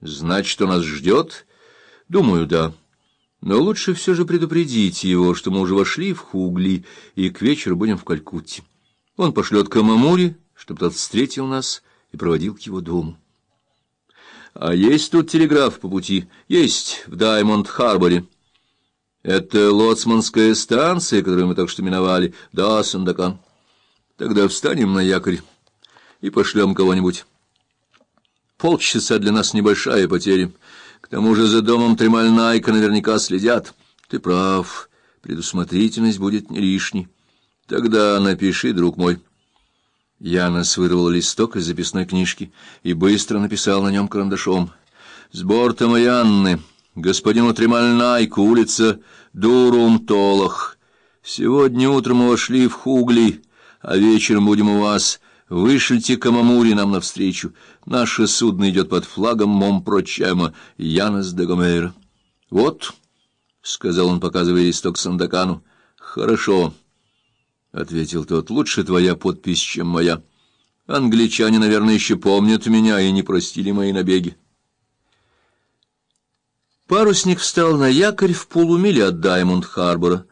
Значит, он нас ждет? Думаю, да. Но лучше все же предупредить его, что мы уже вошли в Хугли и к вечеру будем в Калькутте. Он пошлет к Амамури, чтобы тот встретил нас и проводил к его дому. А есть тут телеграф по пути? Есть, в Даймонд-Харборе. Это лоцманская станция, которую мы только что миновали. Да, Сандакан. Тогда встанем на якорь и пошлем кого-нибудь. Полчаса для нас небольшая потеря. К тому же за домом Тремальнайка наверняка следят. Ты прав, предусмотрительность будет не лишней. Тогда напиши, друг мой. Янос вырвал листок из записной книжки и быстро написал на нем карандашом. «С борта Марианны, господину Тремальнайку, улица Дурум-Толах. Сегодня утром мы вошли в Хугли, а вечером будем у вас...» Вышлите Камамури нам навстречу. Наше судно идет под флагом Момпрочема, Янос де Гомейра. — Вот, — сказал он, показывая листок Сандакану. — Хорошо, — ответил тот, — лучше твоя подпись, чем моя. Англичане, наверное, еще помнят меня и не простили мои набеги. Парусник встал на якорь в полумиле от Даймонд-Харбора,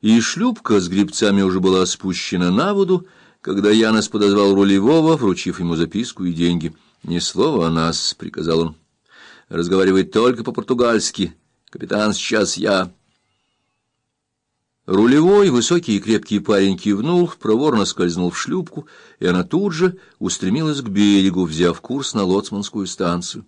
и шлюпка с грибцами уже была спущена на воду, когда Янос подозвал рулевого, вручив ему записку и деньги. «Ни слова о нас», — приказал он. «Разговаривать только по-португальски. Капитан, сейчас я...» Рулевой, высокий и крепкий парень кивнул, проворно скользнул в шлюпку, и она тут же устремилась к берегу, взяв курс на лоцманскую станцию.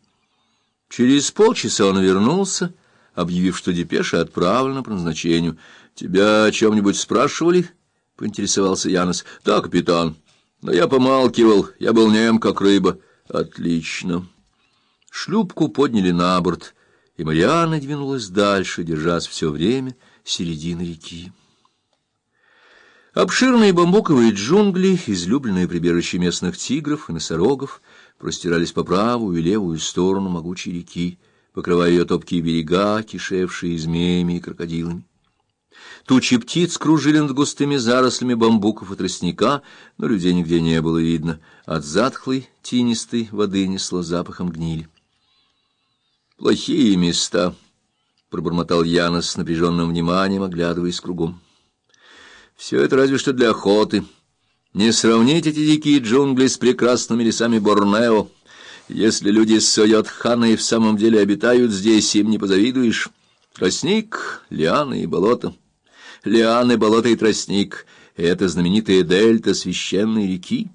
Через полчаса он вернулся, объявив, что депеша отправлена по назначению. «Тебя о чем-нибудь спрашивали?» — поинтересовался Янос. — Да, капитан. Но я помалкивал, я был нем, как рыба. — Отлично. Шлюпку подняли на борт, и Марианна двинулась дальше, держась все время середины реки. Обширные бамбуковые джунгли, излюбленные прибежище местных тигров и носорогов, простирались по правую и левую сторону могучей реки, покрывая ее топкие берега, кишевшие змеями и крокодилами. Тучи птиц кружили над густыми зарослями бамбуков и тростника, но людей нигде не было видно. От затхлой, тинистой воды несло запахом гнили. «Плохие места», — пробормотал Яна с напряженным вниманием, оглядываясь кругом. «Все это разве что для охоты. Не сравнить эти дикие джунгли с прекрасными лесами Борнео. Если люди с Сойот-Хана и в самом деле обитают здесь, им не позавидуешь. Тростник, лианы и болото» лианы, болото и тростник. Это знаменитая дельта священной реки.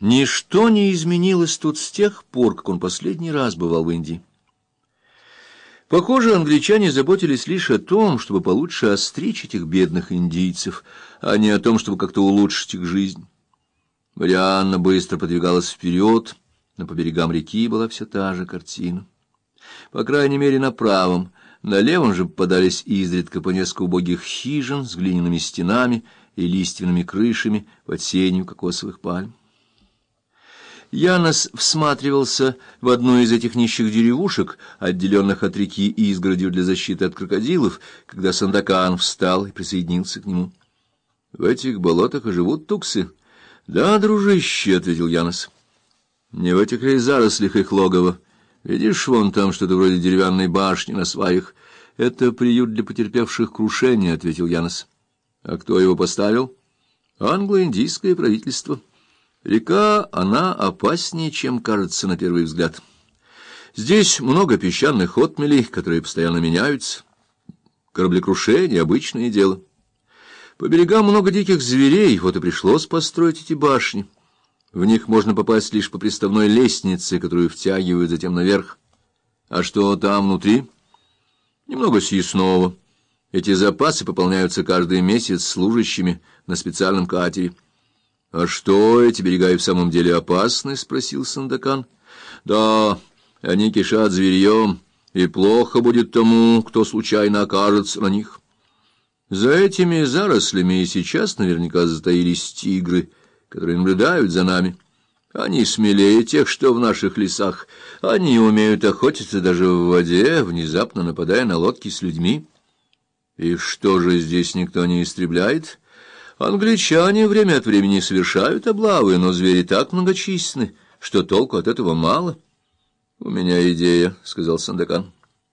Ничто не изменилось тут с тех пор, как он последний раз бывал в Индии. Похоже, англичане заботились лишь о том, чтобы получше остричь этих бедных индийцев, а не о том, чтобы как-то улучшить их жизнь. Марианна быстро подвигалась вперед, но по берегам реки была все та же картина. По крайней мере, на правом, на левом же попадались изредка по несколько убогих хижин с глиняными стенами и лиственными крышами под сенью кокосовых пальм. Янос всматривался в одну из этих нищих деревушек, отделенных от реки изгородью для защиты от крокодилов, когда Сандакан встал и присоединился к нему. — В этих болотах и живут туксы. — Да, дружище, — ответил Янос. — Не в этих ли зарослях их логово? Видишь, вон там что-то вроде деревянной башни на сваях. Это приют для потерпевших крушения, — ответил Янос. А кто его поставил? Англо-индийское правительство. Река, она опаснее, чем кажется на первый взгляд. Здесь много песчаных отмелей, которые постоянно меняются. Кораблекрушение — обычное дело. По берегам много диких зверей, вот и пришлось построить эти башни. В них можно попасть лишь по приставной лестнице, которую втягивают затем наверх. А что там внутри? Немного съестного. Эти запасы пополняются каждый месяц служащими на специальном катере. — А что, эти берега и в самом деле опасны? — спросил Сандакан. — Да, они кишат зверьем, и плохо будет тому, кто случайно окажется на них. За этими зарослями и сейчас наверняка затаились тигры — которые наблюдают за нами. Они смелее тех, что в наших лесах. Они умеют охотиться даже в воде, внезапно нападая на лодки с людьми. И что же здесь никто не истребляет? Англичане время от времени совершают облавы, но звери так многочисленны, что толку от этого мало. — У меня идея, — сказал Сандакан.